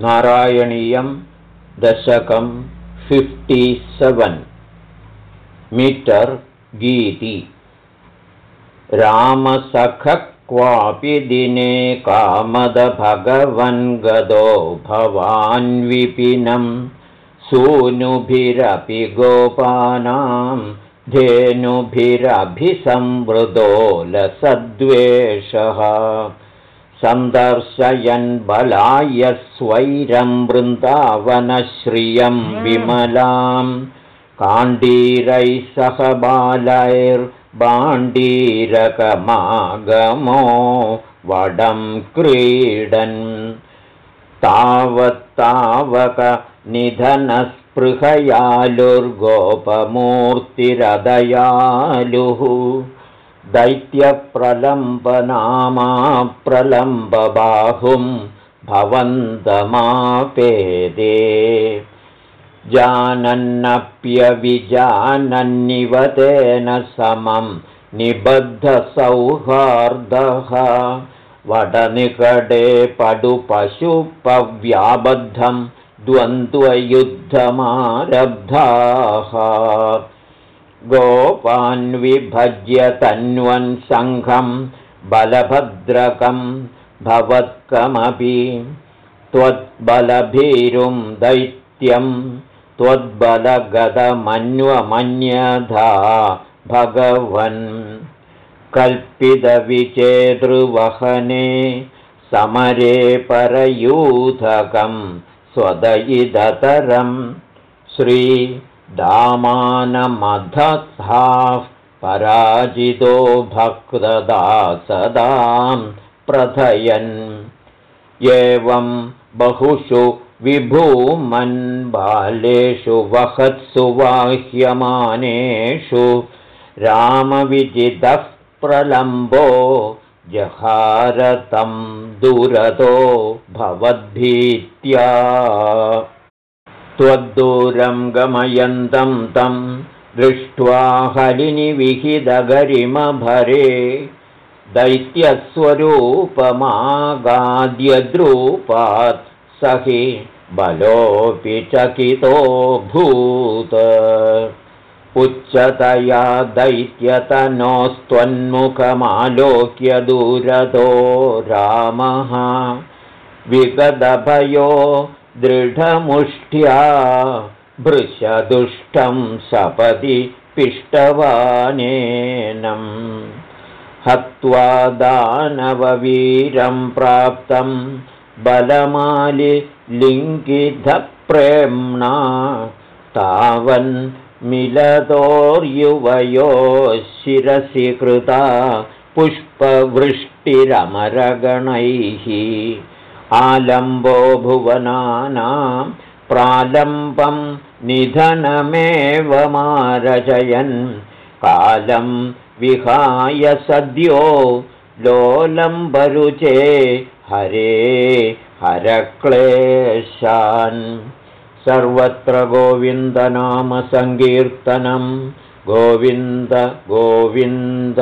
नारायणीयं दशकं fifty सवन् metre गीति। रामसख क्वापि दिने कामदभगवन् गदो भवान् विपिनं सूनुभिरपि गोपानां धेनुभिरभिसंवृतो लसद्वेषः सन्दर्शयन् बलाय स्वैरं वृन्दावनश्रियं विमलां। काण्डीरैः सह बालैर्बाण्डीरकमागमो वडं क्रीडन्। तावत्तावक दैत्यप्रलम्बनामा प्रलम्बबाहुं भवन्तमापेदे। जानन्नप्यविजानन्निवतेन समं निबद्धसौहार्दः। वडनिकटे पडुपशुपव्याबद्धं द्वन्द्वयुद्धमारब्धाः गोपान्विभज्य तन्वन् सङ्घं बलभद्रकं भवत्कमपि त्वद्बलभीरुं दैत्यं त्वद्बलगदमन्वमन्यधा भगवन् कल्पितविचेतृवहने समरे परयूथकं स्वदयिदतरं श्री दामानमधत्थाः पराजितो भक्तदा सदां प्रथयन्। एवं बहुषु विभूमन् बालेषु वहत्सु वाह्यमानेषु रामविजितः प्रलम्बो जहारतं दुरतो भवद्भीत्या त्वद्दूरं गमयन्तं तं दृष्ट्वा हरिनिविहितगरिमभरे दैत्यस्वरूपमागाद्यद्रूपात् स हि बलोऽपि चकितोऽभूत् उच्चतया दैत्यतनोस्त्वन्मुखमालोक्य दूरतो रामः विगदभयो दृढमुष्ठ्या भृशदुष्टं सपदि पिष्टवानेनम् हत्वा दानववीरं प्राप्तं बलमालिलिङ्गिधप्रेम्णा तावन्मिलतोर्युवयोः शिरसि कृता पुष्पवृष्टिरमरगणैः आलम्बो भुवनानां प्रालम्बं निधनमेव मारचयन् कालं विहाय सद्यो लोलम्बरुचे हरे हरक्लेशान्। सर्वत्र गोविन्दनामसङ्कीर्तनं गोविन्द गोविन्द